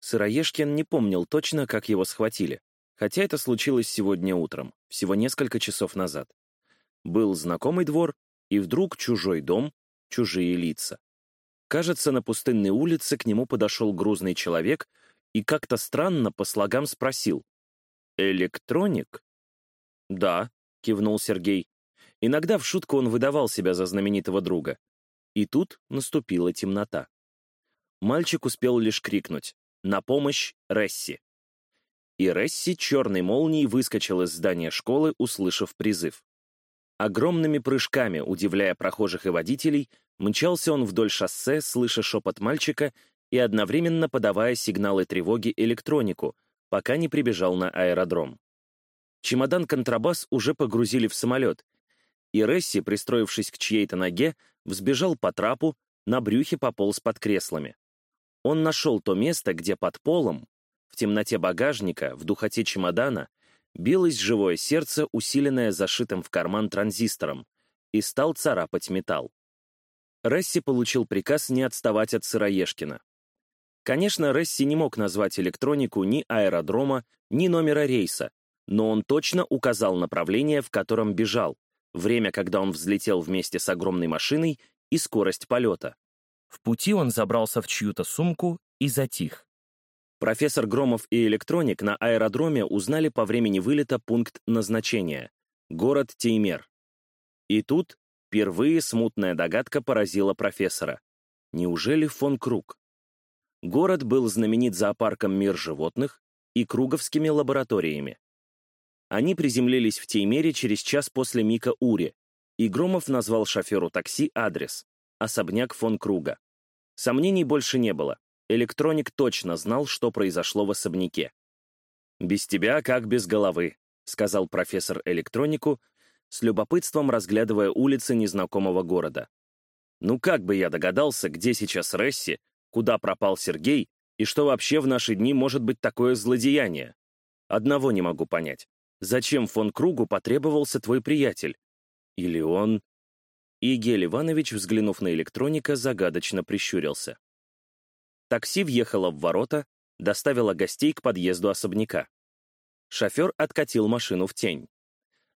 Сыроежкин не помнил точно, как его схватили, хотя это случилось сегодня утром, всего несколько часов назад. Был знакомый двор, и вдруг чужой дом, чужие лица. Кажется, на пустынной улице к нему подошел грузный человек и как-то странно по слогам спросил. «Электроник?» «Да», — кивнул Сергей. Иногда в шутку он выдавал себя за знаменитого друга. И тут наступила темнота. Мальчик успел лишь крикнуть «На помощь, Ресси!». И Ресси черной молнией выскочил из здания школы, услышав призыв. Огромными прыжками, удивляя прохожих и водителей, мчался он вдоль шоссе, слыша шепот мальчика и одновременно подавая сигналы тревоги электронику, пока не прибежал на аэродром. Чемодан-контрабас уже погрузили в самолет, и Ресси, пристроившись к чьей-то ноге, взбежал по трапу, на брюхе пополз под креслами. Он нашел то место, где под полом, в темноте багажника, в духоте чемодана, билось живое сердце, усиленное зашитым в карман транзистором, и стал царапать металл. Ресси получил приказ не отставать от Сыроежкина. Конечно, Ресси не мог назвать электронику ни аэродрома, ни номера рейса, но он точно указал направление, в котором бежал, время, когда он взлетел вместе с огромной машиной и скорость полета. В пути он забрался в чью-то сумку и затих. Профессор Громов и электроник на аэродроме узнали по времени вылета пункт назначения — город Теймер. И тут впервые смутная догадка поразила профессора. Неужели фон Круг? Город был знаменит зоопарком «Мир животных» и круговскими лабораториями. Они приземлились в Теймере через час после Мика Ури, и Громов назвал шоферу такси адрес — особняк фон Круга. Сомнений больше не было. Электроник точно знал, что произошло в особняке. «Без тебя как без головы», — сказал профессор электронику, с любопытством разглядывая улицы незнакомого города. «Ну как бы я догадался, где сейчас Ресси, куда пропал Сергей и что вообще в наши дни может быть такое злодеяние? Одного не могу понять. Зачем фон Кругу потребовался твой приятель? Или он...» И Гель Иванович, взглянув на электроника, загадочно прищурился. Такси въехало в ворота, доставило гостей к подъезду особняка. Шофер откатил машину в тень.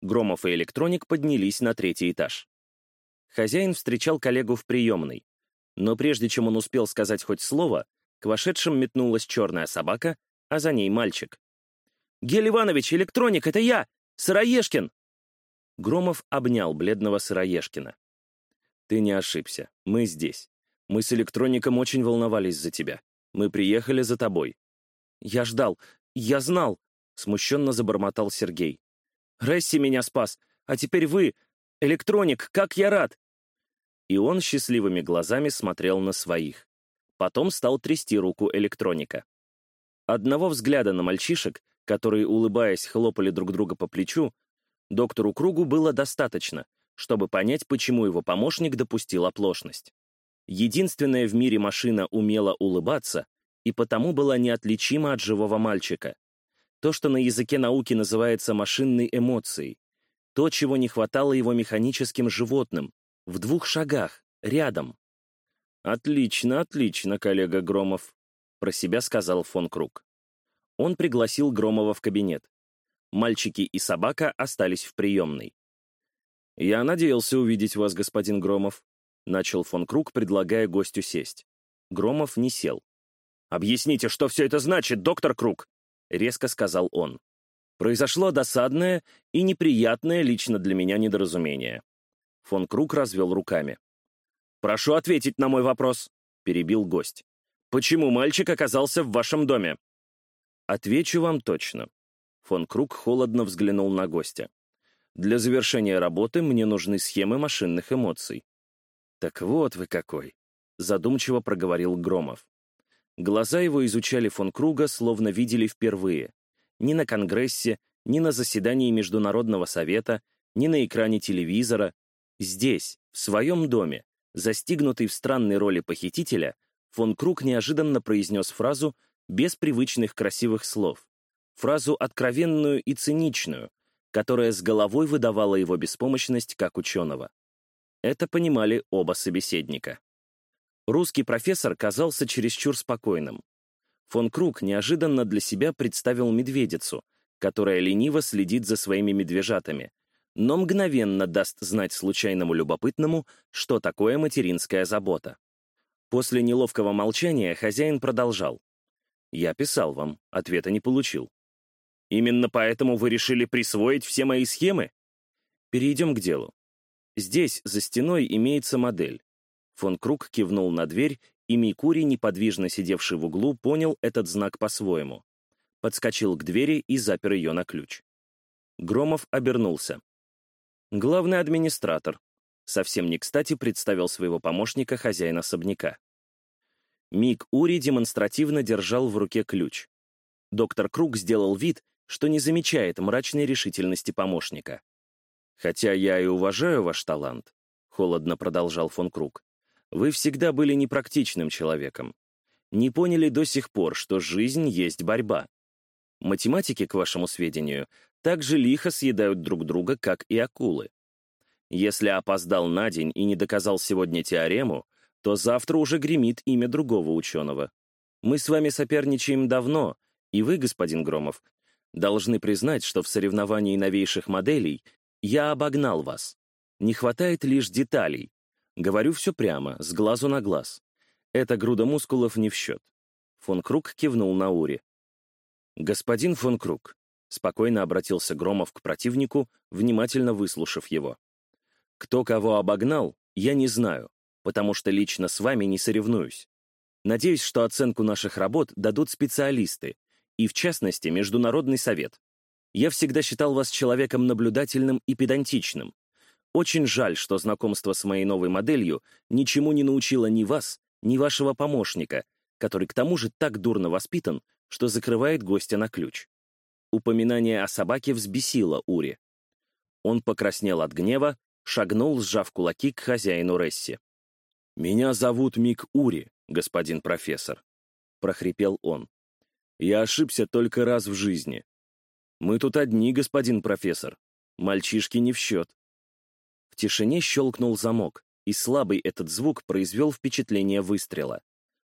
Громов и электроник поднялись на третий этаж. Хозяин встречал коллегу в приемной, но прежде чем он успел сказать хоть слово, к вошедшим метнулась черная собака, а за ней мальчик. «Гель Иванович, электроник, это я! Сыроежкин!» Громов обнял бледного Сыроежкина. «Ты не ошибся. Мы здесь. Мы с электроником очень волновались за тебя. Мы приехали за тобой». «Я ждал. Я знал!» — смущенно забормотал Сергей. «Ресси меня спас. А теперь вы! Электроник, как я рад!» И он счастливыми глазами смотрел на своих. Потом стал трясти руку электроника. Одного взгляда на мальчишек которые, улыбаясь, хлопали друг друга по плечу, доктору Кругу было достаточно, чтобы понять, почему его помощник допустил оплошность. Единственная в мире машина умела улыбаться и потому была неотличима от живого мальчика. То, что на языке науки называется машинной эмоцией. То, чего не хватало его механическим животным. В двух шагах, рядом. «Отлично, отлично, коллега Громов», — про себя сказал фон Круг. Он пригласил Громова в кабинет. Мальчики и собака остались в приемной. «Я надеялся увидеть вас, господин Громов», — начал фон Круг, предлагая гостю сесть. Громов не сел. «Объясните, что все это значит, доктор Круг?» — резко сказал он. Произошло досадное и неприятное лично для меня недоразумение. Фон Круг развел руками. «Прошу ответить на мой вопрос», — перебил гость. «Почему мальчик оказался в вашем доме?» Отвечу вам точно. Фон Круг холодно взглянул на гостя. Для завершения работы мне нужны схемы машинных эмоций. Так вот вы какой, задумчиво проговорил Громов. Глаза его изучали фон Круга, словно видели впервые. Ни на Конгрессе, ни на заседании Международного совета, ни на экране телевизора. Здесь, в своем доме, застигнутый в странной роли похитителя, фон Круг неожиданно произнес фразу, без привычных красивых слов, фразу откровенную и циничную, которая с головой выдавала его беспомощность как ученого. Это понимали оба собеседника. Русский профессор казался чересчур спокойным. Фон Круг неожиданно для себя представил медведицу, которая лениво следит за своими медвежатами, но мгновенно даст знать случайному любопытному, что такое материнская забота. После неловкого молчания хозяин продолжал. «Я писал вам, ответа не получил. Именно поэтому вы решили присвоить все мои схемы? Перейдем к делу. Здесь, за стеной, имеется модель. Фон Круг кивнул на дверь, и Микури, неподвижно сидевший в углу, понял этот знак по-своему. Подскочил к двери и запер ее на ключ. Громов обернулся. Главный администратор. Совсем не кстати представил своего помощника хозяин особняка. Мик Ури демонстративно держал в руке ключ. Доктор Круг сделал вид, что не замечает мрачной решительности помощника. «Хотя я и уважаю ваш талант», — холодно продолжал фон Круг, «вы всегда были непрактичным человеком. Не поняли до сих пор, что жизнь есть борьба. Математики, к вашему сведению, так же лихо съедают друг друга, как и акулы. Если опоздал на день и не доказал сегодня теорему, то завтра уже гремит имя другого ученого. Мы с вами соперничаем давно, и вы, господин Громов, должны признать, что в соревновании новейших моделей я обогнал вас. Не хватает лишь деталей. Говорю все прямо, с глазу на глаз. Эта груда мускулов не в счет. Фон Круг кивнул на Ури. «Господин фон Круг», — спокойно обратился Громов к противнику, внимательно выслушав его. «Кто кого обогнал, я не знаю, потому что лично с вами не соревнуюсь. Надеюсь, что оценку наших работ дадут специалисты, и, в частности, Международный совет. Я всегда считал вас человеком наблюдательным и педантичным. Очень жаль, что знакомство с моей новой моделью ничему не научило ни вас, ни вашего помощника, который к тому же так дурно воспитан, что закрывает гостя на ключ. Упоминание о собаке взбесило Ури. Он покраснел от гнева, шагнул, сжав кулаки к хозяину Ресси. «Меня зовут Мик Ури, господин профессор», — прохрипел он. Я ошибся только раз в жизни. Мы тут одни, господин профессор. Мальчишки не в счет. В тишине щелкнул замок, и слабый этот звук произвел впечатление выстрела.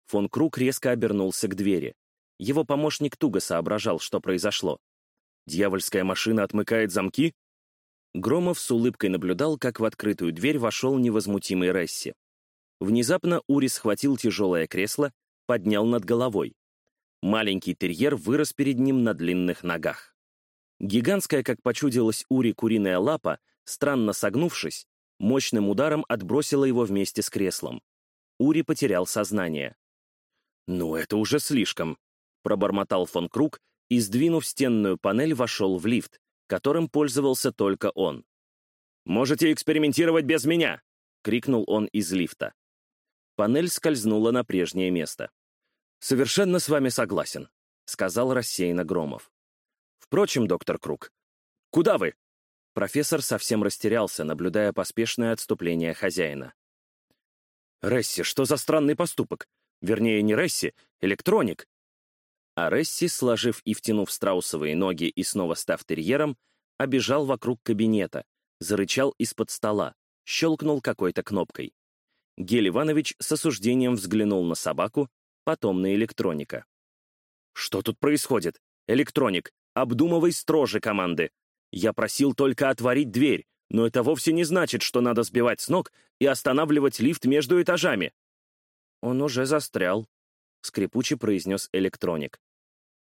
Фон Круг резко обернулся к двери. Его помощник туго соображал, что произошло. «Дьявольская машина отмыкает замки?» Громов с улыбкой наблюдал, как в открытую дверь вошел невозмутимый Ресси. Внезапно Ури схватил тяжелое кресло, поднял над головой. Маленький терьер вырос перед ним на длинных ногах. Гигантская, как почудилась Ури, куриная лапа, странно согнувшись, мощным ударом отбросила его вместе с креслом. Ури потерял сознание. «Ну, это уже слишком», — пробормотал фон Круг и, сдвинув стенную панель, вошел в лифт, которым пользовался только он. «Можете экспериментировать без меня!» — крикнул он из лифта. Панель скользнула на прежнее место. «Совершенно с вами согласен», — сказал рассеянно Громов. «Впрочем, доктор Круг, куда вы?» Профессор совсем растерялся, наблюдая поспешное отступление хозяина. «Ресси, что за странный поступок? Вернее, не Ресси, электроник!» А Ресси, сложив и втянув страусовые ноги и снова став терьером, обежал вокруг кабинета, зарычал из-под стола, щелкнул какой-то кнопкой. Гель Иванович с осуждением взглянул на собаку, потом на электроника. «Что тут происходит? Электроник, обдумывай строже команды. Я просил только отворить дверь, но это вовсе не значит, что надо сбивать с ног и останавливать лифт между этажами». «Он уже застрял», — скрипуче произнес электроник.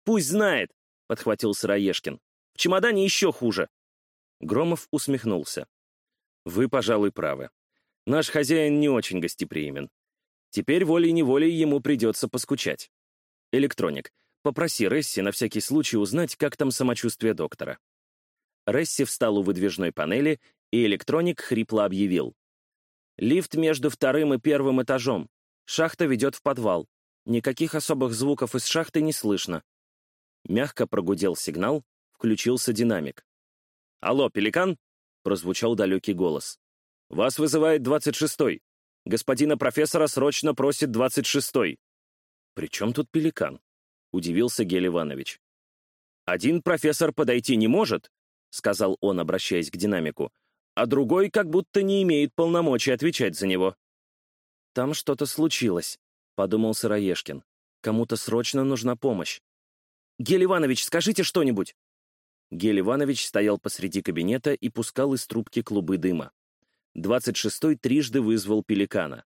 «Пусть знает», — подхватил Сыроежкин. «В чемодане еще хуже». Громов усмехнулся. «Вы, пожалуй, правы. Наш хозяин не очень гостеприимен. Теперь волей-неволей ему придется поскучать. Электроник, попроси Ресси на всякий случай узнать, как там самочувствие доктора. Ресси встал у выдвижной панели, и электроник хрипло объявил. «Лифт между вторым и первым этажом. Шахта ведет в подвал. Никаких особых звуков из шахты не слышно». Мягко прогудел сигнал, включился динамик. «Алло, пеликан?» — прозвучал далекий голос. «Вас вызывает двадцать шестой. Господина профессора срочно просит двадцать шестой». «При чем тут пеликан?» — удивился Гель Иванович. «Один профессор подойти не может», — сказал он, обращаясь к динамику, «а другой как будто не имеет полномочий отвечать за него». «Там что-то случилось», — подумал Сыроежкин. Кому-то срочно нужна помощь. «Гель Иванович, скажите что-нибудь!» Гель Иванович стоял посреди кабинета и пускал из трубки клубы дыма. Двадцать шестой трижды вызвал пеликана.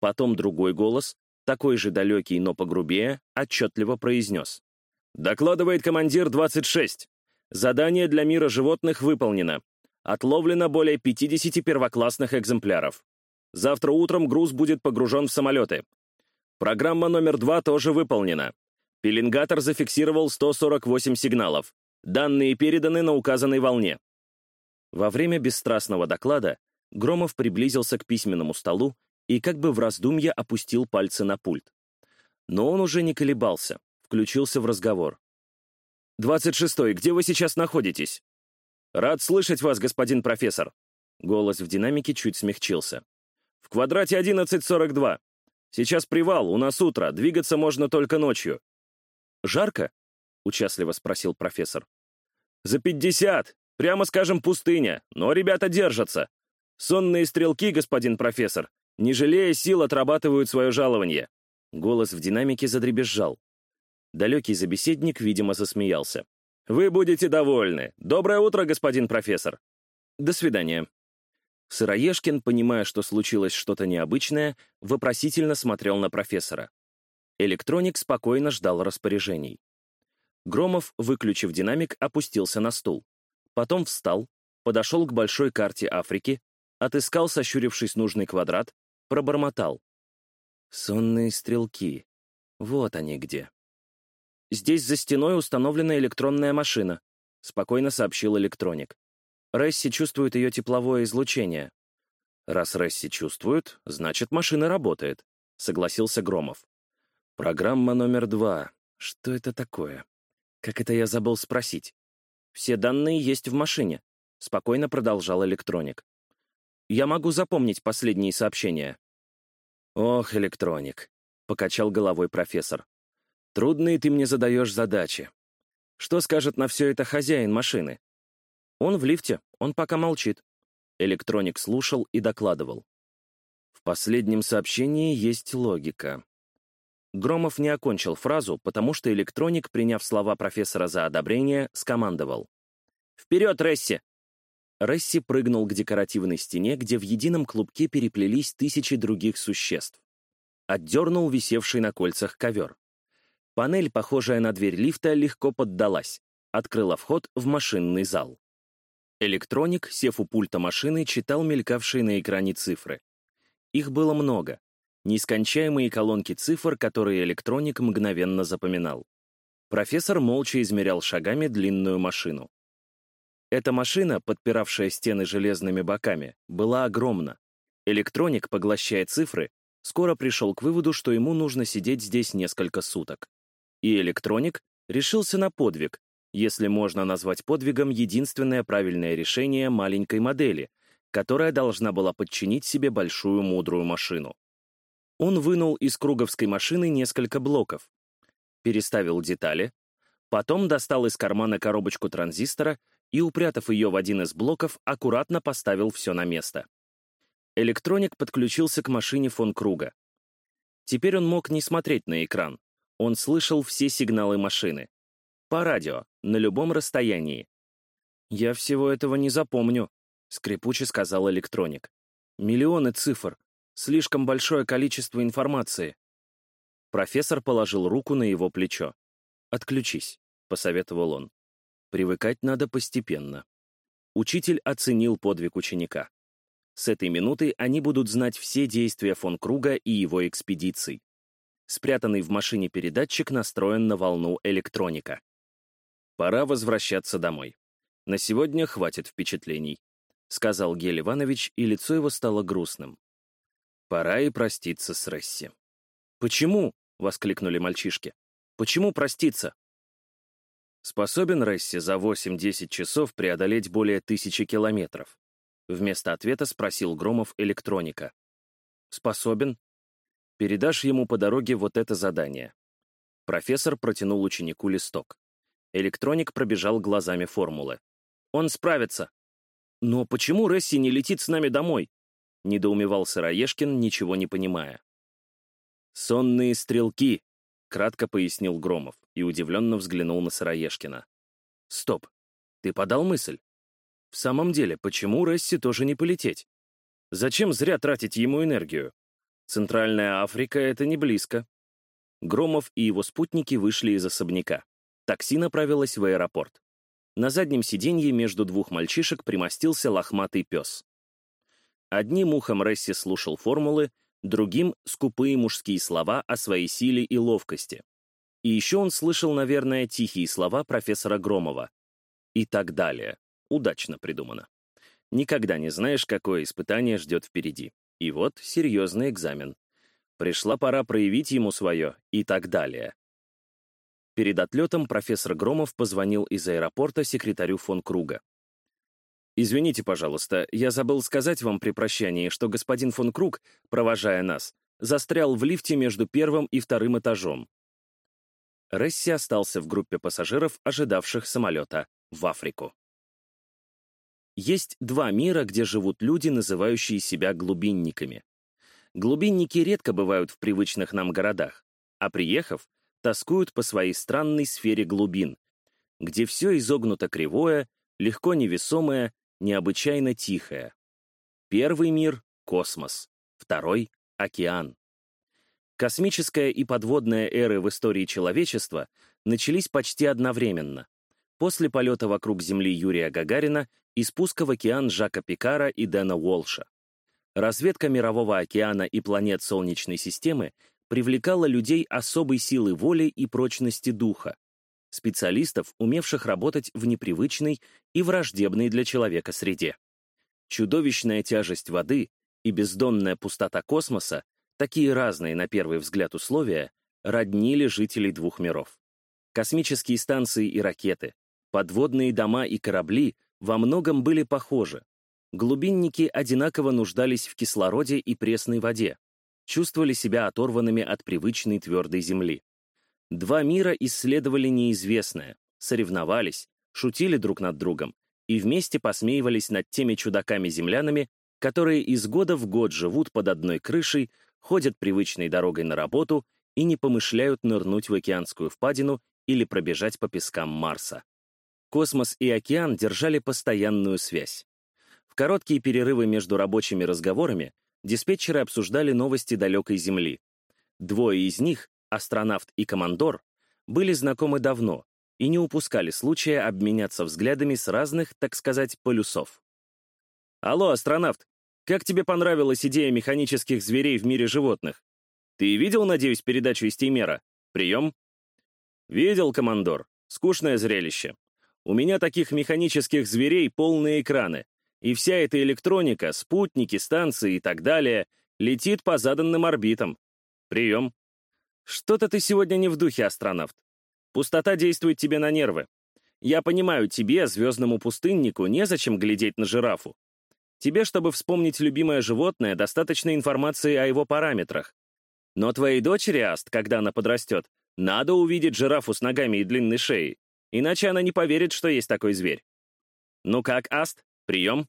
Потом другой голос, такой же далекий, но погрубее, отчетливо произнес. «Докладывает командир 26. Задание для мира животных выполнено. Отловлено более 50 первоклассных экземпляров. Завтра утром груз будет погружен в самолеты. Программа номер два тоже выполнена. Пеленгатор зафиксировал 148 сигналов. Данные переданы на указанной волне. Во время бесстрастного доклада Громов приблизился к письменному столу и как бы в раздумье опустил пальцы на пульт. Но он уже не колебался, включился в разговор. «Двадцать шестой, где вы сейчас находитесь?» «Рад слышать вас, господин профессор». Голос в динамике чуть смягчился. «В квадрате 1142. Сейчас привал, у нас утро, двигаться можно только ночью». «Жарко?» — участливо спросил профессор. «За пятьдесят! Прямо скажем, пустыня, но ребята держатся. Сонные стрелки, господин профессор, не жалея сил, отрабатывают свое жалование». Голос в динамике задребезжал. Далекий собеседник, видимо, засмеялся. «Вы будете довольны. Доброе утро, господин профессор». «До свидания». Сыроежкин, понимая, что случилось что-то необычное, вопросительно смотрел на профессора. Электроник спокойно ждал распоряжений. Громов, выключив динамик, опустился на стул. Потом встал, подошел к большой карте Африки, отыскал, сощурившись нужный квадрат, пробормотал. «Сонные стрелки. Вот они где». «Здесь за стеной установлена электронная машина», — спокойно сообщил электроник. Ресси чувствует ее тепловое излучение. «Раз Ресси чувствует, значит, машина работает», — согласился Громов. «Программа номер два. Что это такое?» Как это я забыл спросить? Все данные есть в машине, спокойно продолжал электроник. Я могу запомнить последние сообщения. Ох, электроник, покачал головой профессор. Трудные ты мне задаешь задачи. Что скажет на все это хозяин машины? Он в лифте, он пока молчит. Электроник слушал и докладывал. В последнем сообщении есть логика. Громов не окончил фразу, потому что электроник, приняв слова профессора за одобрение, скомандовал. «Вперед, Ресси!» Ресси прыгнул к декоративной стене, где в едином клубке переплелись тысячи других существ. Отдернул висевший на кольцах ковер. Панель, похожая на дверь лифта, легко поддалась, открыла вход в машинный зал. Электроник, сев у пульта машины, читал мелькавшие на экране цифры. Их было много, нескончаемые колонки цифр, которые электроник мгновенно запоминал. Профессор молча измерял шагами длинную машину. Эта машина, подпиравшая стены железными боками, была огромна. Электроник, поглощая цифры, скоро пришел к выводу, что ему нужно сидеть здесь несколько суток. И электроник решился на подвиг, если можно назвать подвигом единственное правильное решение маленькой модели, которая должна была подчинить себе большую мудрую машину. Он вынул из круговской машины несколько блоков, переставил детали, потом достал из кармана коробочку транзистора и, упрятав ее в один из блоков, аккуратно поставил все на место. Электроник подключился к машине фон Круга. Теперь он мог не смотреть на экран. Он слышал все сигналы машины. По радио, на любом расстоянии. «Я всего этого не запомню», — скрипуче сказал электроник. «Миллионы цифр. Слишком большое количество информации. Профессор положил руку на его плечо. «Отключись», — посоветовал он. «Привыкать надо постепенно». Учитель оценил подвиг ученика. С этой минуты они будут знать все действия фон Круга и его экспедиций. Спрятанный в машине передатчик настроен на волну электроника. Пора возвращаться домой. На сегодня хватит впечатлений, — сказал Гель Иванович, и лицо его стало грустным. Пора и проститься с Ресси. «Почему?» — воскликнули мальчишки. «Почему проститься?» Способен Ресси за 8-10 часов преодолеть более тысячи километров? Вместо ответа спросил Громов электроника. «Способен. Передашь ему по дороге вот это задание». Профессор протянул ученику листок. Электроник пробежал глазами формулы. «Он справится». «Но почему Ресси не летит с нами домой?» недоумевал Сыроежкин, ничего не понимая. «Сонные стрелки», — кратко пояснил Громов и удивленно взглянул на Сыроежкина. «Стоп, ты подал мысль. В самом деле, почему Ресси тоже не полететь? Зачем зря тратить ему энергию? Центральная Африка — это не близко». Громов и его спутники вышли из особняка. Такси направилось в аэропорт. На заднем сиденье между двух мальчишек примостился лохматый пес. Одним ухом Ресси слушал формулы, другим — скупые мужские слова о своей силе и ловкости. И еще он слышал, наверное, тихие слова профессора Громова. И так далее. Удачно придумано. Никогда не знаешь, какое испытание ждет впереди. И вот серьезный экзамен. Пришла пора проявить ему свое и так далее. Перед отлетом профессор Громов позвонил из аэропорта секретарю фон Круга. «Извините, пожалуйста, я забыл сказать вам при прощании, что господин фон Круг, провожая нас, застрял в лифте между первым и вторым этажом». Ресси остался в группе пассажиров, ожидавших самолета в Африку. Есть два мира, где живут люди, называющие себя глубинниками. Глубинники редко бывают в привычных нам городах, а приехав, тоскуют по своей странной сфере глубин, где все изогнуто кривое, легко невесомое, необычайно тихое. Первый мир — космос, второй — океан. Космическая и подводная эры в истории человечества начались почти одновременно, после полета вокруг Земли Юрия Гагарина и спуска в океан Жака Пикара и Дэна Уолша. Разведка Мирового океана и планет Солнечной системы привлекала людей особой силы воли и прочности духа, специалистов, умевших работать в непривычной и враждебной для человека среде. Чудовищная тяжесть воды и бездонная пустота космоса, такие разные на первый взгляд условия, роднили жителей двух миров. Космические станции и ракеты, подводные дома и корабли во многом были похожи. Глубинники одинаково нуждались в кислороде и пресной воде, чувствовали себя оторванными от привычной твердой земли. Два мира исследовали неизвестное, соревновались, шутили друг над другом и вместе посмеивались над теми чудаками-землянами, которые из года в год живут под одной крышей, ходят привычной дорогой на работу и не помышляют нырнуть в океанскую впадину или пробежать по пескам Марса. Космос и океан держали постоянную связь. В короткие перерывы между рабочими разговорами диспетчеры обсуждали новости далекой Земли. Двое из них, астронавт и командор, были знакомы давно и не упускали случая обменяться взглядами с разных, так сказать, полюсов. «Алло, астронавт, как тебе понравилась идея механических зверей в мире животных? Ты видел, надеюсь, передачу из Теймера? Прием?» «Видел, командор. Скучное зрелище. У меня таких механических зверей полные экраны. И вся эта электроника, спутники, станции и так далее летит по заданным орбитам. Прием. Что-то ты сегодня не в духе, астронавт. Пустота действует тебе на нервы. Я понимаю, тебе, звездному пустыннику, незачем глядеть на жирафу. Тебе, чтобы вспомнить любимое животное, достаточно информации о его параметрах. Но твоей дочери, Аст, когда она подрастет, надо увидеть жирафу с ногами и длинной шеей, иначе она не поверит, что есть такой зверь. Ну как, Аст? Прием.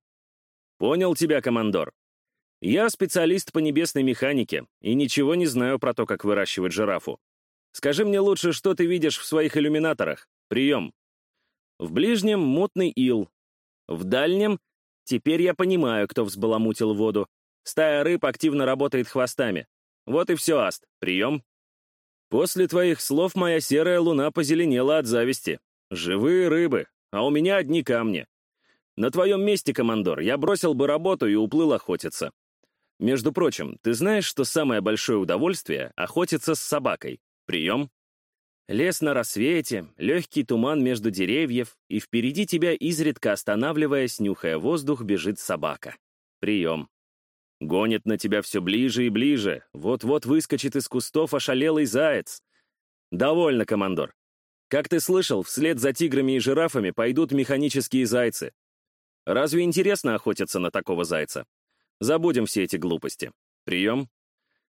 Понял тебя, командор. Я специалист по небесной механике и ничего не знаю про то, как выращивать жирафу. Скажи мне лучше, что ты видишь в своих иллюминаторах. Прием. В ближнем — мутный ил. В дальнем — теперь я понимаю, кто взбаламутил воду. Стая рыб активно работает хвостами. Вот и все, Аст. Прием. После твоих слов моя серая луна позеленела от зависти. Живые рыбы, а у меня одни камни. На твоем месте, командор, я бросил бы работу и уплыл охотиться. Между прочим, ты знаешь, что самое большое удовольствие — охотиться с собакой? Прием. Лес на рассвете, легкий туман между деревьев, и впереди тебя, изредка останавливаясь, нюхая воздух, бежит собака. Прием. Гонит на тебя все ближе и ближе, вот-вот выскочит из кустов ошалелый заяц. Довольно, командор. Как ты слышал, вслед за тиграми и жирафами пойдут механические зайцы. Разве интересно охотиться на такого зайца? Забудем все эти глупости. Прием?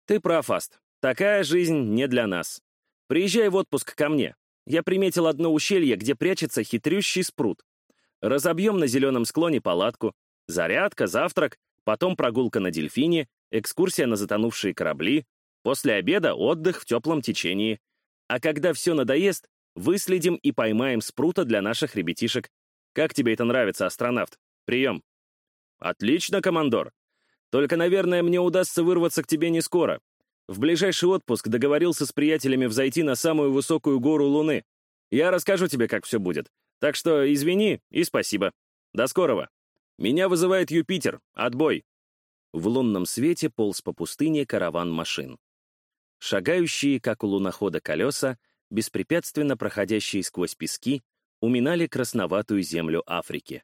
Ты прав, Аст. Такая жизнь не для нас. Приезжай в отпуск ко мне. Я приметил одно ущелье, где прячется хитрющий спрут. Разобьем на зеленом склоне палатку. Зарядка, завтрак, потом прогулка на дельфине, экскурсия на затонувшие корабли. После обеда отдых в теплом течении. А когда все надоест, выследим и поймаем спрута для наших ребятишек. Как тебе это нравится, астронавт? Прием. Отлично, командор. Только, наверное, мне удастся вырваться к тебе не скоро. В ближайший отпуск договорился с приятелями взойти на самую высокую гору Луны. Я расскажу тебе, как все будет. Так что извини и спасибо. До скорого. Меня вызывает Юпитер. Отбой. В лунном свете полз по пустыне караван машин. Шагающие, как у лунохода, колеса, беспрепятственно проходящие сквозь пески, уминали красноватую землю Африки.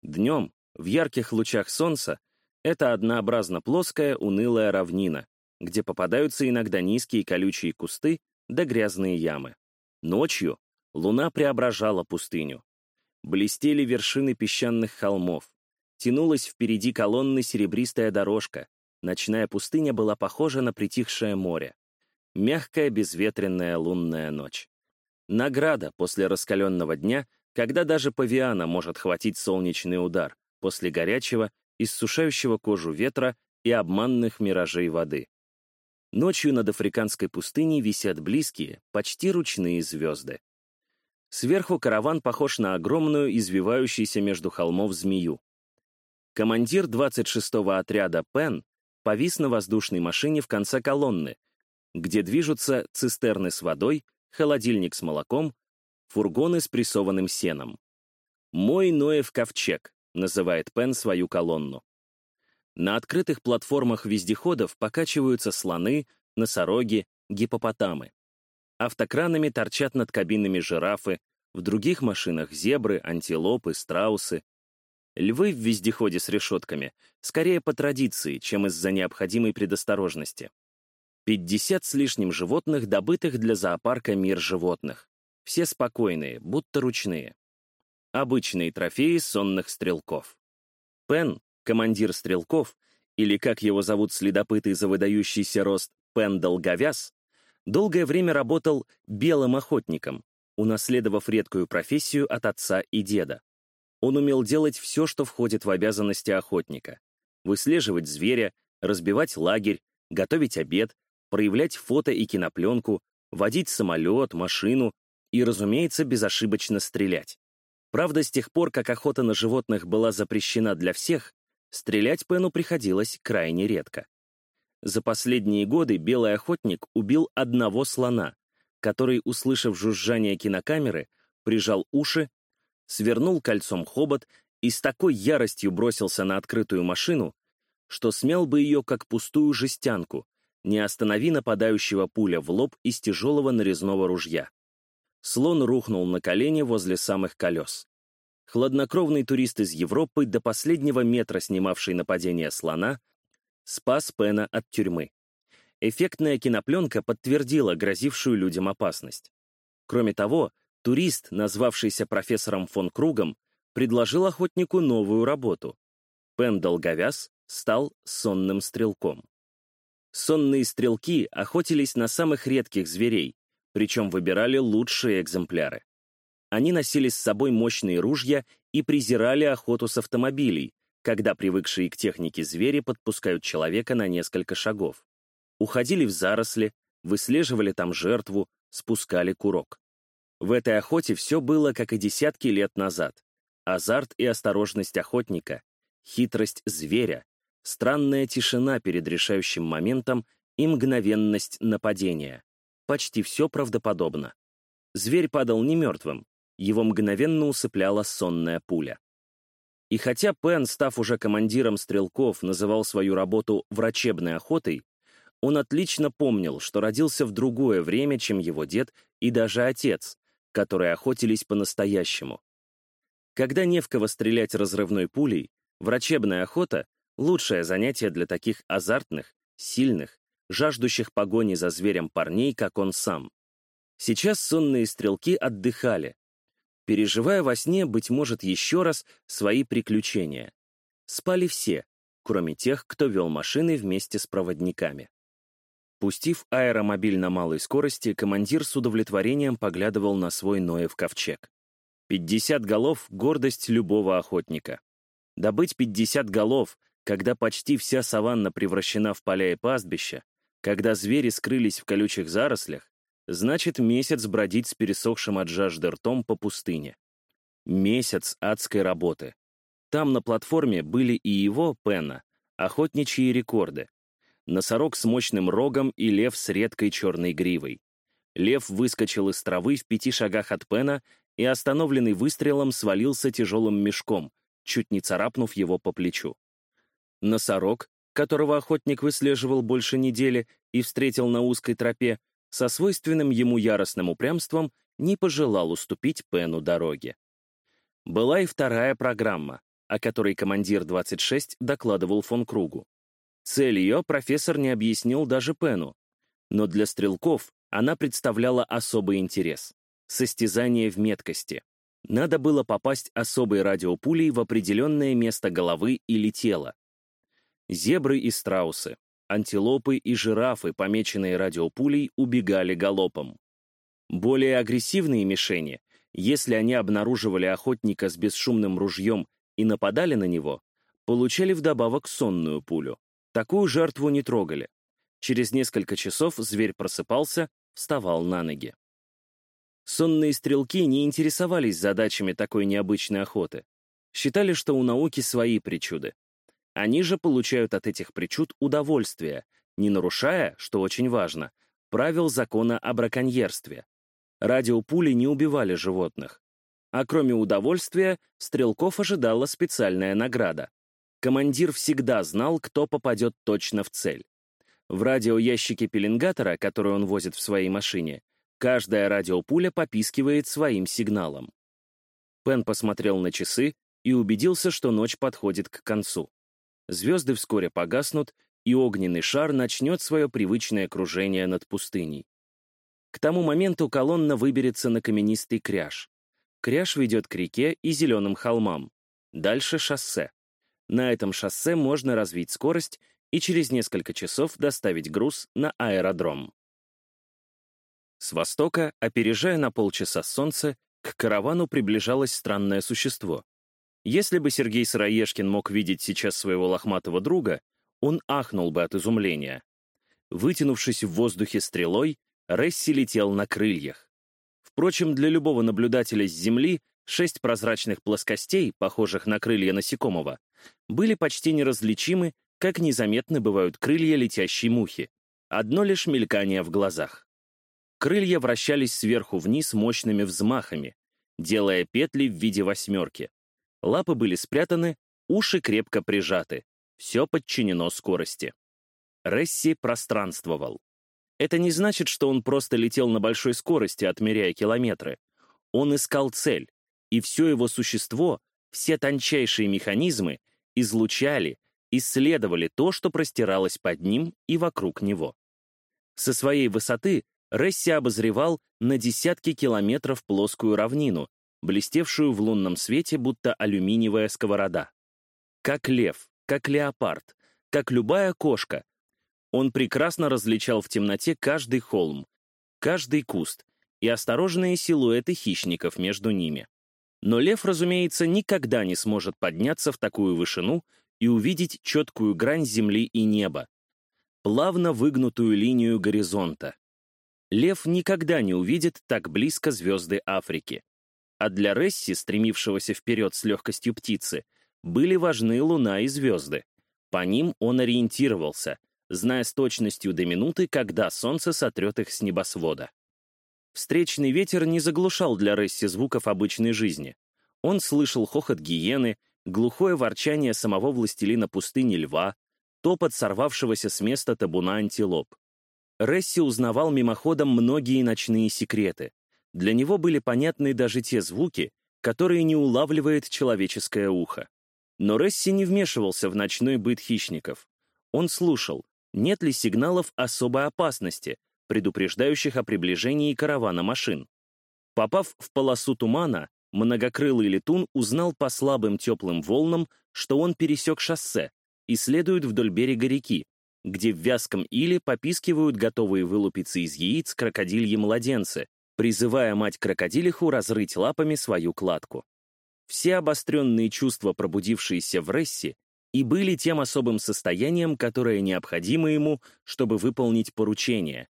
Днем, в ярких лучах солнца, это однообразно плоская, унылая равнина, где попадаются иногда низкие колючие кусты да грязные ямы. Ночью луна преображала пустыню. Блестели вершины песчаных холмов. Тянулась впереди колонны серебристая дорожка. Ночная пустыня была похожа на притихшее море. Мягкая безветренная лунная ночь. Награда после раскаленного дня, когда даже павиана может хватить солнечный удар после горячего, иссушающего кожу ветра и обманных миражей воды. Ночью над африканской пустыней висят близкие, почти ручные звезды. Сверху караван похож на огромную, извивающуюся между холмов змею. Командир 26-го отряда Пен повис на воздушной машине в конце колонны, где движутся цистерны с водой, холодильник с молоком, фургоны с прессованным сеном. «Мой Ноев ковчег», — называет Пен свою колонну. На открытых платформах вездеходов покачиваются слоны, носороги, гипопотамы. Автокранами торчат над кабинами жирафы, в других машинах зебры, антилопы, страусы. Львы в вездеходе с решетками скорее по традиции, чем из-за необходимой предосторожности. 50 с лишним животных, добытых для зоопарка «Мир животных». Все спокойные, будто ручные. Обычные трофеи сонных стрелков. Пен командир стрелков, или, как его зовут следопыты за выдающийся рост, Пен Долговяз, долгое время работал белым охотником, унаследовав редкую профессию от отца и деда. Он умел делать все, что входит в обязанности охотника. Выслеживать зверя, разбивать лагерь, готовить обед, проявлять фото и кинопленку, водить самолет, машину и, разумеется, безошибочно стрелять. Правда, с тех пор, как охота на животных была запрещена для всех, Стрелять Пену приходилось крайне редко. За последние годы белый охотник убил одного слона, который, услышав жужжание кинокамеры, прижал уши, свернул кольцом хобот и с такой яростью бросился на открытую машину, что смел бы ее как пустую жестянку, не останови нападающего пуля в лоб из тяжелого нарезного ружья. Слон рухнул на колени возле самых колес. Хладнокровный турист из Европы, до последнего метра снимавший нападение слона, спас Пена от тюрьмы. Эффектная кинопленка подтвердила грозившую людям опасность. Кроме того, турист, назвавшийся профессором фон Кругом, предложил охотнику новую работу. Пен Долговяз стал сонным стрелком. Сонные стрелки охотились на самых редких зверей, причем выбирали лучшие экземпляры. Они носили с собой мощные ружья и презирали охоту с автомобилей, когда привыкшие к технике звери подпускают человека на несколько шагов. Уходили в заросли, выслеживали там жертву, спускали курок. В этой охоте все было, как и десятки лет назад. Азарт и осторожность охотника, хитрость зверя, странная тишина перед решающим моментом и мгновенность нападения. Почти все правдоподобно. Зверь падал не мертвым, его мгновенно усыпляла сонная пуля. И хотя Пен, став уже командиром стрелков, называл свою работу «врачебной охотой», он отлично помнил, что родился в другое время, чем его дед и даже отец, которые охотились по-настоящему. Когда не в кого стрелять разрывной пулей, врачебная охота — лучшее занятие для таких азартных, сильных, жаждущих погони за зверем парней, как он сам. Сейчас сонные стрелки отдыхали, переживая во сне, быть может, еще раз свои приключения. Спали все, кроме тех, кто вел машины вместе с проводниками. Пустив аэромобиль на малой скорости, командир с удовлетворением поглядывал на свой Ноев ковчег. 50 голов — гордость любого охотника. Добыть 50 голов, когда почти вся саванна превращена в поля и пастбища, когда звери скрылись в колючих зарослях, значит месяц бродить с пересохшим от жажды ртом по пустыне. Месяц адской работы. Там на платформе были и его, Пена, охотничьи рекорды. Носорог с мощным рогом и лев с редкой черной гривой. Лев выскочил из травы в пяти шагах от Пена и, остановленный выстрелом, свалился тяжелым мешком, чуть не царапнув его по плечу. Носорог, которого охотник выслеживал больше недели и встретил на узкой тропе, со свойственным ему яростным упрямством не пожелал уступить Пену дороге. Была и вторая программа, о которой командир 26 докладывал фон Кругу. Цель ее профессор не объяснил даже Пену, но для стрелков она представляла особый интерес — состязание в меткости. Надо было попасть особой радиопулей в определенное место головы или тела. Зебры и страусы, антилопы и жирафы, помеченные радиопулей, убегали галопом. Более агрессивные мишени, если они обнаруживали охотника с бесшумным ружьем и нападали на него, получали вдобавок сонную пулю. Такую жертву не трогали. Через несколько часов зверь просыпался, вставал на ноги. Сонные стрелки не интересовались задачами такой необычной охоты. Считали, что у науки свои причуды. Они же получают от этих причуд удовольствие, не нарушая, что очень важно, правил закона о браконьерстве. Радиопули не убивали животных. А кроме удовольствия, стрелков ожидала специальная награда. Командир всегда знал, кто попадет точно в цель. В радиоящике пеленгатора, который он возит в своей машине, каждая радиопуля попискивает своим сигналом. Пен посмотрел на часы и убедился, что ночь подходит к концу. Звезды вскоре погаснут, и огненный шар начнет свое привычное кружение над пустыней. К тому моменту колонна выберется на каменистый кряж. Кряж ведет к реке и зеленым холмам. Дальше шоссе. На этом шоссе можно развить скорость и через несколько часов доставить груз на аэродром. С востока, опережая на полчаса солнце, к каравану приближалось странное существо. Если бы Сергей Сыроежкин мог видеть сейчас своего лохматого друга, он ахнул бы от изумления. Вытянувшись в воздухе стрелой, Ресси летел на крыльях. Впрочем, для любого наблюдателя с Земли шесть прозрачных плоскостей, похожих на крылья насекомого, были почти неразличимы, как незаметны бывают крылья летящей мухи. Одно лишь мелькание в глазах. Крылья вращались сверху вниз мощными взмахами, делая петли в виде восьмерки. Лапы были спрятаны, уши крепко прижаты. Все подчинено скорости. Ресси пространствовал. Это не значит, что он просто летел на большой скорости, отмеряя километры. Он искал цель, и все его существо, все тончайшие механизмы излучали, исследовали то, что простиралось под ним и вокруг него. Со своей высоты Ресси обозревал на десятки километров плоскую равнину, блестевшую в лунном свете, будто алюминиевая сковорода. Как лев, как леопард, как любая кошка. Он прекрасно различал в темноте каждый холм, каждый куст и осторожные силуэты хищников между ними. Но лев, разумеется, никогда не сможет подняться в такую вышину и увидеть четкую грань земли и неба, плавно выгнутую линию горизонта. Лев никогда не увидит так близко звезды Африки. А для Ресси, стремившегося вперед с легкостью птицы, были важны луна и звезды. По ним он ориентировался, зная с точностью до минуты, когда солнце сотрет их с небосвода. Встречный ветер не заглушал для Ресси звуков обычной жизни. Он слышал хохот гиены, глухое ворчание самого властелина пустыни льва, топот сорвавшегося с места табуна антилоп. Ресси узнавал мимоходом многие ночные секреты, для него были понятны даже те звуки, которые не улавливает человеческое ухо. Но Ресси не вмешивался в ночной быт хищников. Он слушал, нет ли сигналов особой опасности, предупреждающих о приближении каравана машин. Попав в полосу тумана, многокрылый летун узнал по слабым теплым волнам, что он пересек шоссе и следует вдоль берега реки, где в вязком иле попискивают готовые вылупиться из яиц крокодильи-младенцы, призывая мать-крокодилиху разрыть лапами свою кладку. Все обостренные чувства, пробудившиеся в Ресси, и были тем особым состоянием, которое необходимо ему, чтобы выполнить поручение,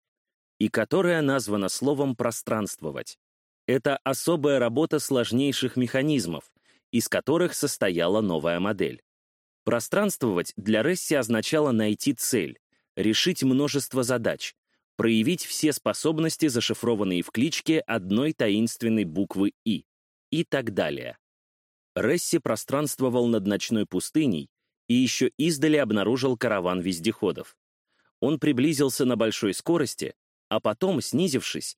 и которая названа словом «пространствовать». Это особая работа сложнейших механизмов, из которых состояла новая модель. Пространствовать для Ресси означало найти цель, решить множество задач, проявить все способности, зашифрованные в кличке одной таинственной буквы «И» и так далее. Ресси пространствовал над ночной пустыней и еще издали обнаружил караван вездеходов. Он приблизился на большой скорости, а потом, снизившись,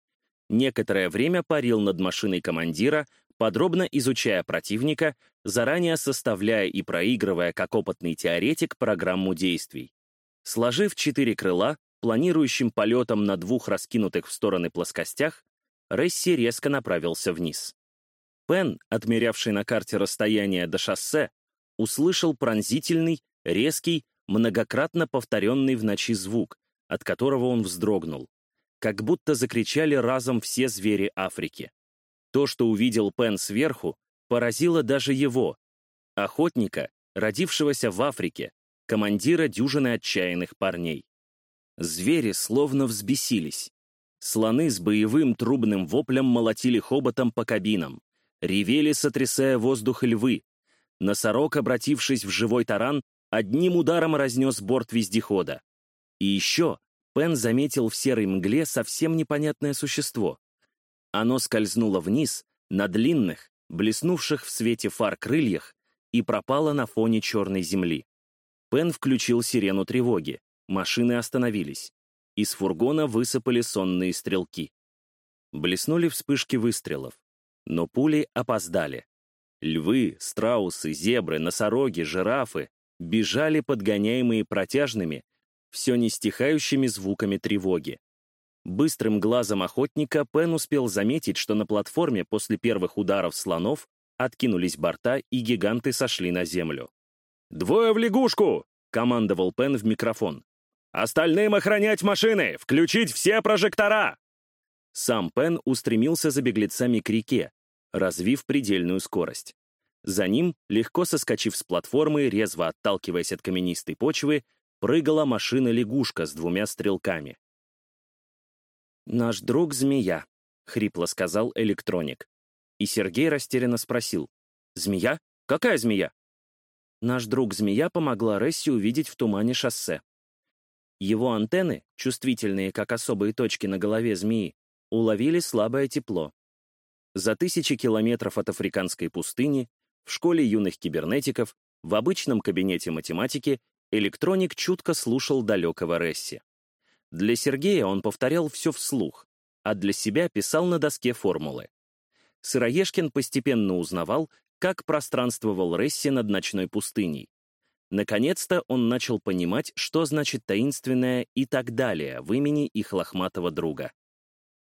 некоторое время парил над машиной командира, подробно изучая противника, заранее составляя и проигрывая как опытный теоретик программу действий. Сложив четыре крыла, планирующим полетом на двух раскинутых в стороны плоскостях, Ресси резко направился вниз. Пен, отмерявший на карте расстояние до шоссе, услышал пронзительный, резкий, многократно повторенный в ночи звук, от которого он вздрогнул. Как будто закричали разом все звери Африки. То, что увидел Пен сверху, поразило даже его, охотника, родившегося в Африке, командира дюжины отчаянных парней. Звери словно взбесились. Слоны с боевым трубным воплем молотили хоботом по кабинам. Ревели, сотрясая воздух львы. Носорог, обратившись в живой таран, одним ударом разнес борт вездехода. И еще Пен заметил в серой мгле совсем непонятное существо. Оно скользнуло вниз, на длинных, блеснувших в свете фар крыльях, и пропало на фоне черной земли. Пен включил сирену тревоги. Машины остановились. Из фургона высыпали сонные стрелки. Блеснули вспышки выстрелов. Но пули опоздали. Львы, страусы, зебры, носороги, жирафы бежали подгоняемые протяжными, все не стихающими звуками тревоги. Быстрым глазом охотника Пен успел заметить, что на платформе после первых ударов слонов откинулись борта, и гиганты сошли на землю. «Двое в лягушку!» — командовал Пен в микрофон. «Остальным охранять машины! Включить все прожектора!» Сам Пен устремился за беглецами к реке, развив предельную скорость. За ним, легко соскочив с платформы, резво отталкиваясь от каменистой почвы, прыгала машина-лягушка с двумя стрелками. «Наш друг — змея», — хрипло сказал электроник. И Сергей растерянно спросил. «Змея? Какая змея?» Наш друг-змея помогла Ресси увидеть в тумане шоссе. Его антенны, чувствительные как особые точки на голове змеи, уловили слабое тепло. За тысячи километров от африканской пустыни, в школе юных кибернетиков, в обычном кабинете математики электроник чутко слушал далекого Ресси. Для Сергея он повторял все вслух, а для себя писал на доске формулы. Сыроежкин постепенно узнавал, как пространствовал Ресси над ночной пустыней. Наконец-то он начал понимать, что значит таинственное и так далее в имени их лохматого друга.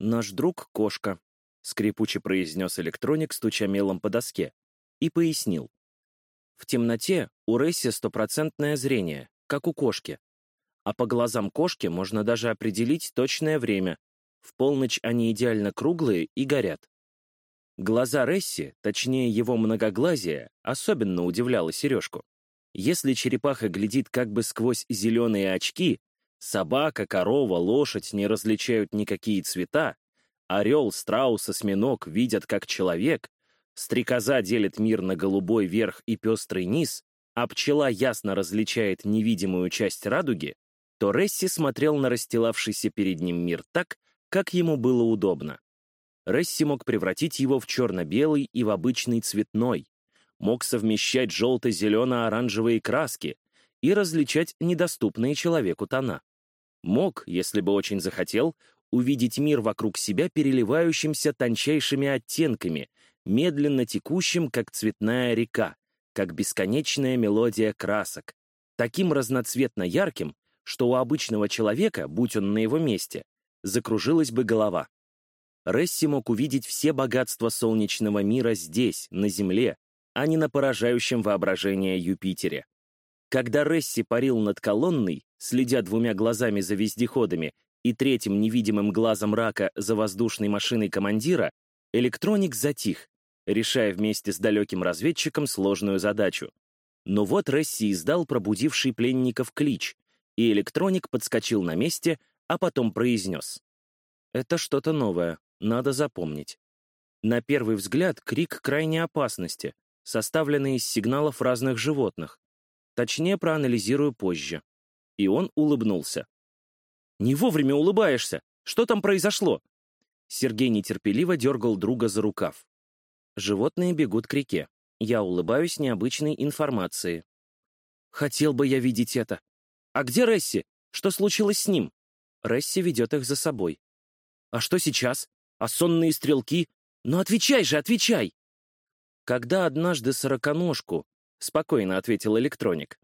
«Наш друг — кошка», — скрипуче произнес электроник, стуча мелом по доске, и пояснил. В темноте у Ресси стопроцентное зрение, как у кошки. А по глазам кошки можно даже определить точное время. В полночь они идеально круглые и горят. Глаза Ресси, точнее его многоглазие, особенно удивляло Сережку. Если черепаха глядит как бы сквозь зеленые очки, собака, корова, лошадь не различают никакие цвета, орел, страус, осьминог видят как человек, стрекоза делит мир на голубой верх и пестрый низ, а пчела ясно различает невидимую часть радуги, то Ресси смотрел на расстилавшийся перед ним мир так, как ему было удобно. Ресси мог превратить его в черно-белый и в обычный цветной, мог совмещать желто-зелено-оранжевые краски и различать недоступные человеку тона. Мог, если бы очень захотел, увидеть мир вокруг себя переливающимся тончайшими оттенками, медленно текущим, как цветная река, как бесконечная мелодия красок, таким разноцветно ярким, что у обычного человека, будь он на его месте, закружилась бы голова. Ресси мог увидеть все богатства солнечного мира здесь, на Земле, а не на поражающем воображение Юпитере. Когда Ресси парил над колонной, следя двумя глазами за вездеходами и третьим невидимым глазом рака за воздушной машиной командира, электроник затих, решая вместе с далеким разведчиком сложную задачу. Но вот Ресси издал пробудивший пленников клич, и электроник подскочил на месте, а потом произнес. Это что-то новое, надо запомнить. На первый взгляд крик крайней опасности, составленный из сигналов разных животных. Точнее, проанализирую позже. И он улыбнулся. «Не вовремя улыбаешься! Что там произошло?» Сергей нетерпеливо дергал друга за рукав. Животные бегут к реке. Я улыбаюсь необычной информации. «Хотел бы я видеть это. А где Ресси? Что случилось с ним?» Ресси ведет их за собой. «А что сейчас? А сонные стрелки? Ну отвечай же, отвечай!» Когда однажды сороконожку, спокойно ответил электроник,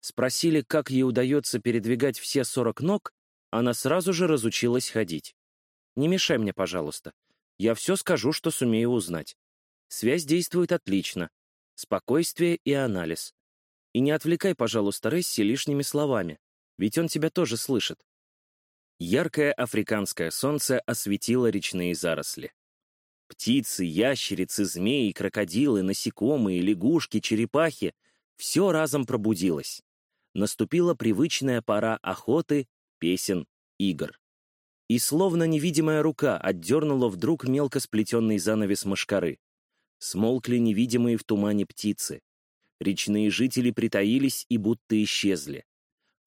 спросили, как ей удается передвигать все сорок ног, она сразу же разучилась ходить. «Не мешай мне, пожалуйста. Я все скажу, что сумею узнать. Связь действует отлично. Спокойствие и анализ. И не отвлекай, пожалуйста, Ресси лишними словами, ведь он тебя тоже слышит». Яркое африканское солнце осветило речные заросли. Птицы, ящерицы, змеи, крокодилы, насекомые, лягушки, черепахи — все разом пробудилось. Наступила привычная пора охоты, песен, игр. И словно невидимая рука отдернула вдруг мелко сплетенный занавес мошкары. Смолкли невидимые в тумане птицы. Речные жители притаились и будто исчезли.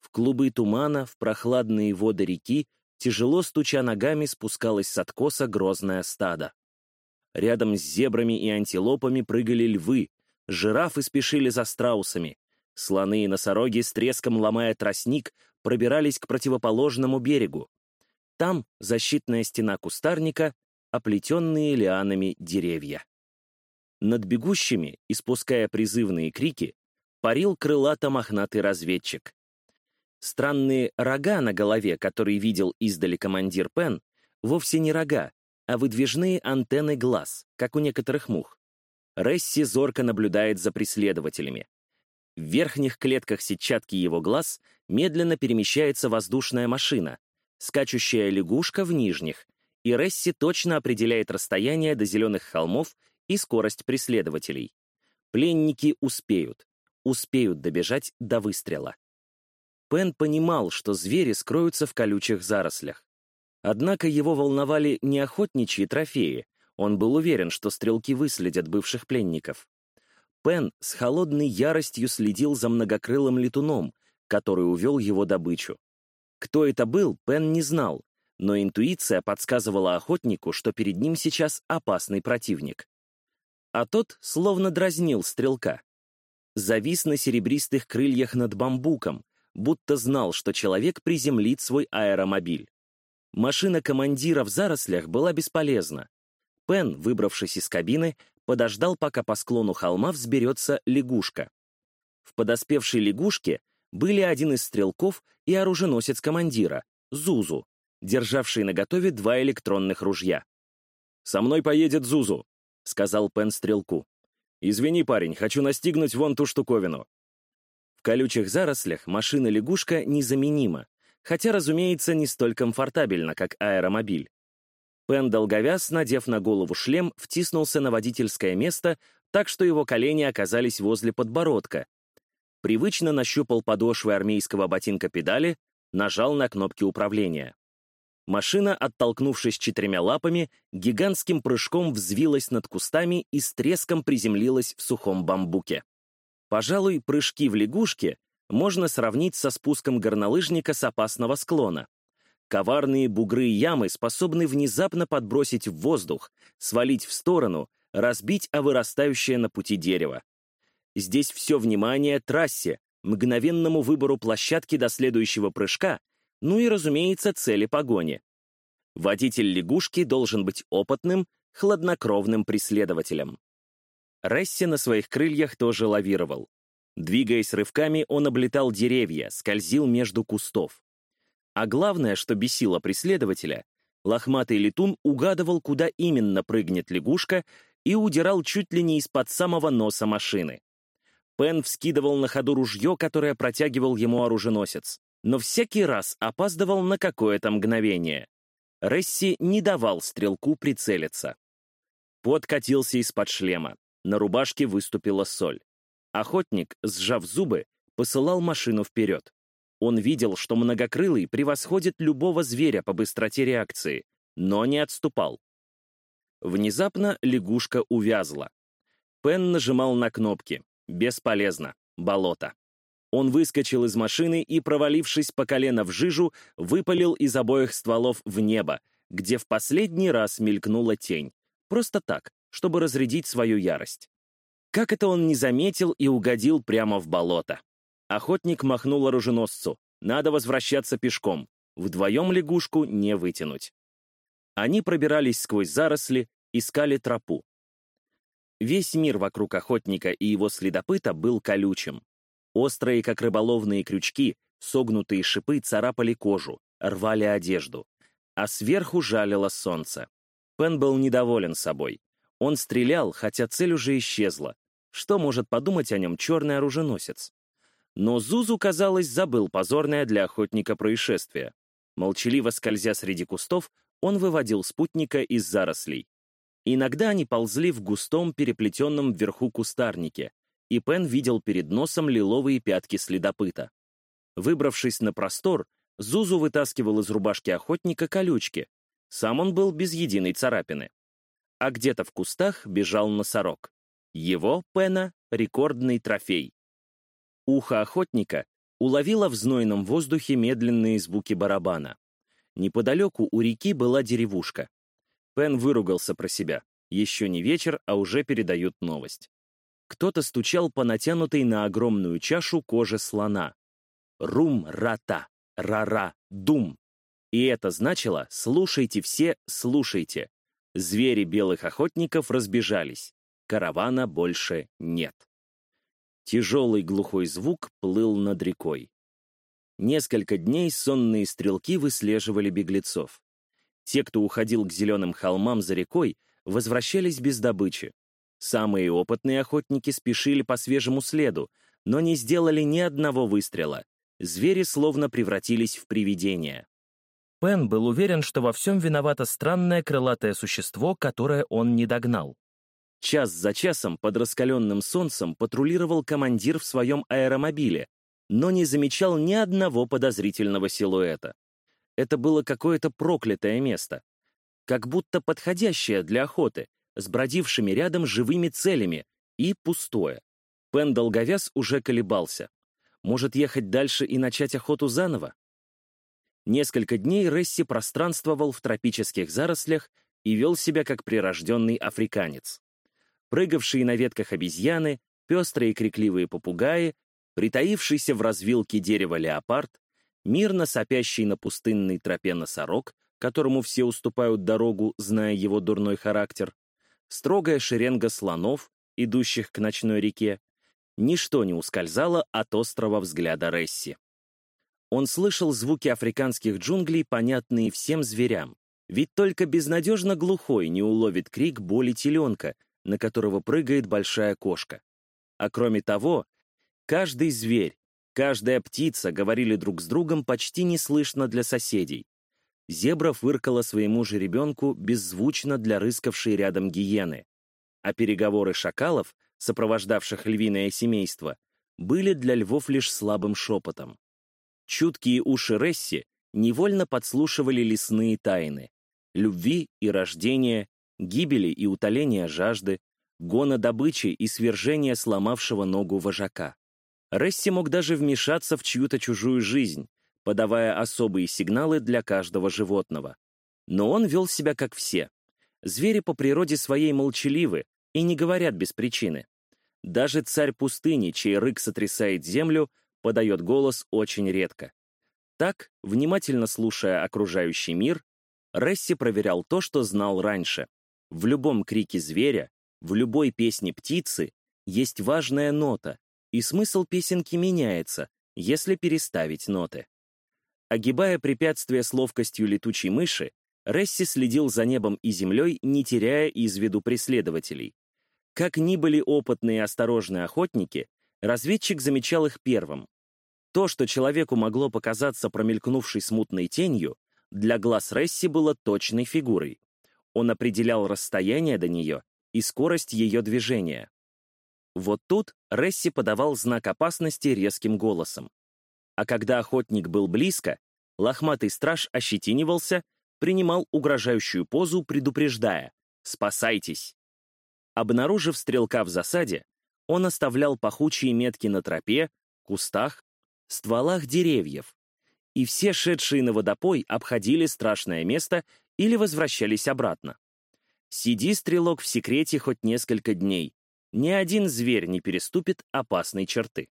В клубы тумана, в прохладные воды реки, тяжело стуча ногами, спускалось с откоса грозное стадо. Рядом с зебрами и антилопами прыгали львы, жирафы спешили за страусами, слоны и носороги с треском ломая тростник пробирались к противоположному берегу. Там защитная стена кустарника, оплетенные лианами деревья. Над бегущими, испуская призывные крики, парил крылато-мохнатый разведчик. Странные рога на голове, которые видел издали командир Пен, вовсе не рога, а выдвижные антенны глаз, как у некоторых мух. Ресси зорко наблюдает за преследователями. В верхних клетках сетчатки его глаз медленно перемещается воздушная машина, скачущая лягушка в нижних, и Ресси точно определяет расстояние до зеленых холмов и скорость преследователей. Пленники успеют, успеют добежать до выстрела. Пен понимал, что звери скроются в колючих зарослях. Однако его волновали не охотничьи трофеи, он был уверен, что стрелки выследят бывших пленников. Пен с холодной яростью следил за многокрылым летуном, который увел его добычу. Кто это был, Пен не знал, но интуиция подсказывала охотнику, что перед ним сейчас опасный противник. А тот словно дразнил стрелка. Завис на серебристых крыльях над бамбуком, будто знал, что человек приземлит свой аэромобиль. Машина командира в зарослях была бесполезна. Пен, выбравшись из кабины, подождал, пока по склону холма взберется лягушка. В подоспевшей лягушке были один из стрелков и оруженосец командира, Зузу, державший наготове два электронных ружья. «Со мной поедет Зузу», — сказал Пен стрелку. «Извини, парень, хочу настигнуть вон ту штуковину». В колючих зарослях машина-лягушка незаменима, хотя, разумеется, не столь комфортабельно, как аэромобиль. Пен Долговяз, надев на голову шлем, втиснулся на водительское место, так что его колени оказались возле подбородка. Привычно нащупал подошвы армейского ботинка педали, нажал на кнопки управления. Машина, оттолкнувшись четырьмя лапами, гигантским прыжком взвилась над кустами и с треском приземлилась в сухом бамбуке. Пожалуй, прыжки в лягушке можно сравнить со спуском горнолыжника с опасного склона. Коварные бугры и ямы способны внезапно подбросить в воздух, свалить в сторону, разбить о вырастающее на пути дерево. Здесь все внимание трассе, мгновенному выбору площадки до следующего прыжка, ну и, разумеется, цели погони. Водитель лягушки должен быть опытным, хладнокровным преследователем. Ресси на своих крыльях тоже лавировал. Двигаясь рывками, он облетал деревья, скользил между кустов. А главное, что бесило преследователя, лохматый летун угадывал, куда именно прыгнет лягушка, и удирал чуть ли не из-под самого носа машины. Пен вскидывал на ходу ружье, которое протягивал ему оруженосец, но всякий раз опаздывал на какое-то мгновение. Ресси не давал стрелку прицелиться. Пот катился из-под шлема, на рубашке выступила соль. Охотник, сжав зубы, посылал машину вперед. Он видел, что многокрылый превосходит любого зверя по быстроте реакции, но не отступал. Внезапно лягушка увязла. Пен нажимал на кнопки. Бесполезно. Болото. Он выскочил из машины и, провалившись по колено в жижу, выпалил из обоих стволов в небо, где в последний раз мелькнула тень. Просто так, чтобы разрядить свою ярость. Как это он не заметил и угодил прямо в болото? Охотник махнул оруженосцу. Надо возвращаться пешком. Вдвоем лягушку не вытянуть. Они пробирались сквозь заросли, искали тропу. Весь мир вокруг охотника и его следопыта был колючим. Острые, как рыболовные крючки, согнутые шипы царапали кожу, рвали одежду. А сверху жалило солнце. Пен был недоволен собой. Он стрелял, хотя цель уже исчезла. Что может подумать о нем черный оруженосец? Но Зузу, казалось, забыл позорное для охотника происшествие. Молчаливо скользя среди кустов, он выводил спутника из зарослей. Иногда они ползли в густом, переплетенном вверху кустарнике, и Пен видел перед носом лиловые пятки следопыта. Выбравшись на простор, Зузу вытаскивал из рубашки охотника колючки. Сам он был без единой царапины. А где-то в кустах бежал носорог. Его, Пена, рекордный трофей. Ухо охотника уловило в знойном воздухе медленные звуки барабана. Неподалеку у реки была деревушка. Пен выругался про себя. Еще не вечер, а уже передают новость. Кто-то стучал по натянутой на огромную чашу коже слона. Рум-рата, ра-ра, дум. И это значило «слушайте все, слушайте». Звери белых охотников разбежались. Каравана больше нет. Тяжелый глухой звук плыл над рекой. Несколько дней сонные стрелки выслеживали беглецов. Те, кто уходил к зеленым холмам за рекой, возвращались без добычи. Самые опытные охотники спешили по свежему следу, но не сделали ни одного выстрела. Звери словно превратились в привидения. Пен был уверен, что во всем виновато странное крылатое существо, которое он не догнал. Час за часом под раскаленным солнцем патрулировал командир в своем аэромобиле, но не замечал ни одного подозрительного силуэта. Это было какое-то проклятое место, как будто подходящее для охоты, с бродившими рядом живыми целями, и пустое. Пен Долговяз уже колебался. Может ехать дальше и начать охоту заново? Несколько дней Ресси пространствовал в тропических зарослях и вел себя как прирожденный африканец прыгавшие на ветках обезьяны, пестрые крикливые попугаи, притаившийся в развилке дерева леопард, мирно сопящий на пустынной тропе носорог, которому все уступают дорогу, зная его дурной характер, строгая шеренга слонов, идущих к ночной реке, ничто не ускользало от острого взгляда Ресси. Он слышал звуки африканских джунглей, понятные всем зверям, ведь только безнадежно глухой не уловит крик боли теленка, на которого прыгает большая кошка. А кроме того, каждый зверь, каждая птица говорили друг с другом почти неслышно для соседей. Зебра фыркала своему жеребенку беззвучно для рыскавшей рядом гиены. А переговоры шакалов, сопровождавших львиное семейство, были для львов лишь слабым шепотом. Чуткие уши Ресси невольно подслушивали лесные тайны — любви и рождения, гибели и утоления жажды, гона добычи и свержения сломавшего ногу вожака. Ресси мог даже вмешаться в чью-то чужую жизнь, подавая особые сигналы для каждого животного. Но он вел себя как все. Звери по природе своей молчаливы и не говорят без причины. Даже царь пустыни, чей рык сотрясает землю, подает голос очень редко. Так, внимательно слушая окружающий мир, Ресси проверял то, что знал раньше. В любом крике зверя, в любой песне птицы есть важная нота, и смысл песенки меняется, если переставить ноты. Огибая препятствия с ловкостью летучей мыши, Ресси следил за небом и землей, не теряя из виду преследователей. Как ни были опытные и осторожные охотники, разведчик замечал их первым. То, что человеку могло показаться промелькнувшей смутной тенью, для глаз Ресси было точной фигурой. Он определял расстояние до нее и скорость ее движения. Вот тут Ресси подавал знак опасности резким голосом. А когда охотник был близко, лохматый страж ощетинивался, принимал угрожающую позу, предупреждая «Спасайтесь!». Обнаружив стрелка в засаде, он оставлял пахучие метки на тропе, кустах, стволах деревьев, и все шедшие на водопой обходили страшное место или возвращались обратно. Сиди, стрелок, в секрете хоть несколько дней. Ни один зверь не переступит опасной черты.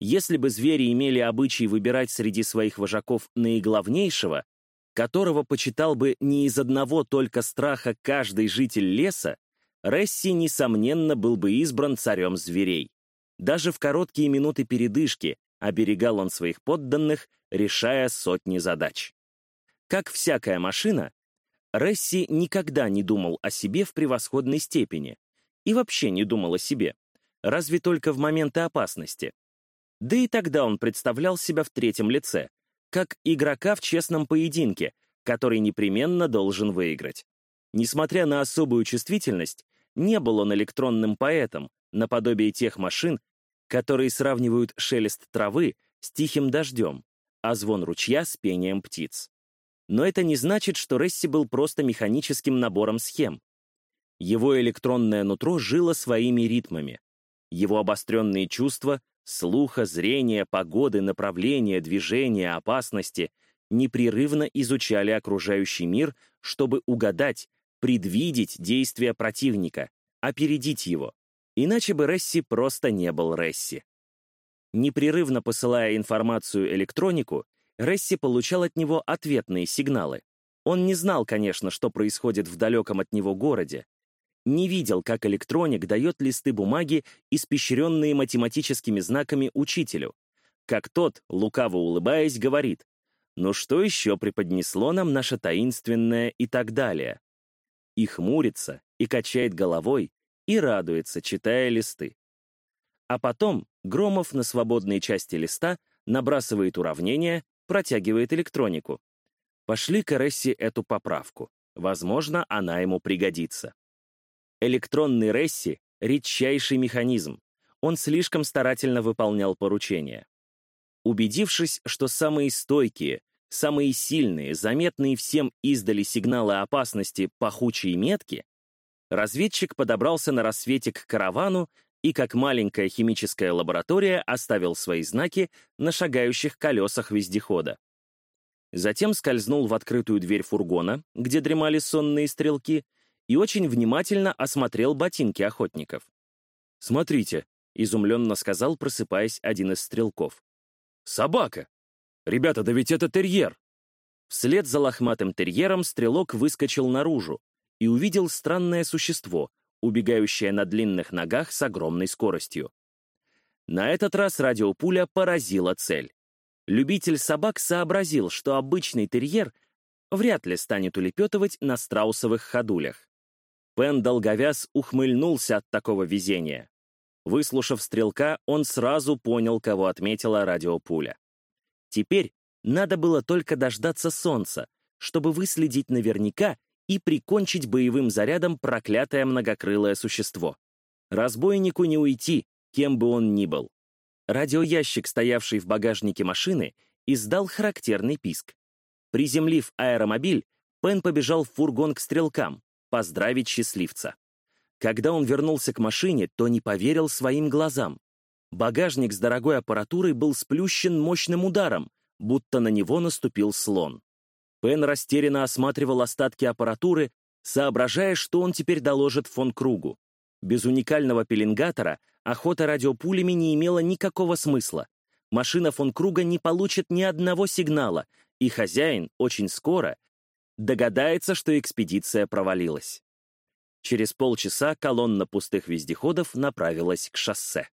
Если бы звери имели обычай выбирать среди своих вожаков наиглавнейшего, которого почитал бы не из одного только страха каждый житель леса, Ресси, несомненно, был бы избран царем зверей. Даже в короткие минуты передышки оберегал он своих подданных, решая сотни задач. Как всякая машина, Ресси никогда не думал о себе в превосходной степени и вообще не думал о себе, разве только в моменты опасности. Да и тогда он представлял себя в третьем лице, как игрока в честном поединке, который непременно должен выиграть. Несмотря на особую чувствительность, не был он электронным поэтом, наподобие тех машин, которые сравнивают шелест травы с тихим дождем, а звон ручья с пением птиц. Но это не значит, что Ресси был просто механическим набором схем. Его электронное нутро жило своими ритмами. Его обостренные чувства слуха, зрения, погоды, направления, движения, опасности непрерывно изучали окружающий мир, чтобы угадать, предвидеть действия противника, опередить его. Иначе бы Ресси просто не был Ресси. Непрерывно посылая информацию электронику, Ресси получал от него ответные сигналы. Он не знал, конечно, что происходит в далеком от него городе, не видел, как электроник дает листы бумаги, испещренные математическими знаками учителю, как тот, лукаво улыбаясь, говорит «Ну что еще преподнесло нам наше таинственное и так далее?» И хмурится, и качает головой, и радуется, читая листы. А потом Громов на свободной части листа набрасывает уравнение, протягивает электронику. Пошли к Эресси эту поправку. Возможно, она ему пригодится. Электронный Ресси — редчайший механизм. Он слишком старательно выполнял поручения. Убедившись, что самые стойкие, самые сильные, заметные всем издали сигналы опасности пахучие метки, разведчик подобрался на рассвете к каравану и, как маленькая химическая лаборатория, оставил свои знаки на шагающих колесах вездехода. Затем скользнул в открытую дверь фургона, где дремали сонные стрелки, и очень внимательно осмотрел ботинки охотников. «Смотрите», — изумленно сказал, просыпаясь один из стрелков. «Собака! Ребята, да ведь это терьер!» Вслед за лохматым терьером стрелок выскочил наружу и увидел странное существо, убегающее на длинных ногах с огромной скоростью. На этот раз радиопуля поразила цель. Любитель собак сообразил, что обычный терьер вряд ли станет улепетывать на страусовых ходулях. Пен Долговяз ухмыльнулся от такого везения. Выслушав стрелка, он сразу понял, кого отметила радиопуля. Теперь надо было только дождаться солнца, чтобы выследить наверняка и прикончить боевым зарядом проклятое многокрылое существо. Разбойнику не уйти, кем бы он ни был. Радиоящик, стоявший в багажнике машины, издал характерный писк. Приземлив аэромобиль, Пен побежал в фургон к стрелкам, поздравить счастливца. Когда он вернулся к машине, то не поверил своим глазам. Багажник с дорогой аппаратурой был сплющен мощным ударом, будто на него наступил слон. Пен растерянно осматривал остатки аппаратуры, соображая, что он теперь доложит фон Кругу. Без уникального пеленгатора охота радиопулями не имела никакого смысла. Машина фон Круга не получит ни одного сигнала, и хозяин очень скоро догадается, что экспедиция провалилась. Через полчаса колонна пустых вездеходов направилась к шоссе.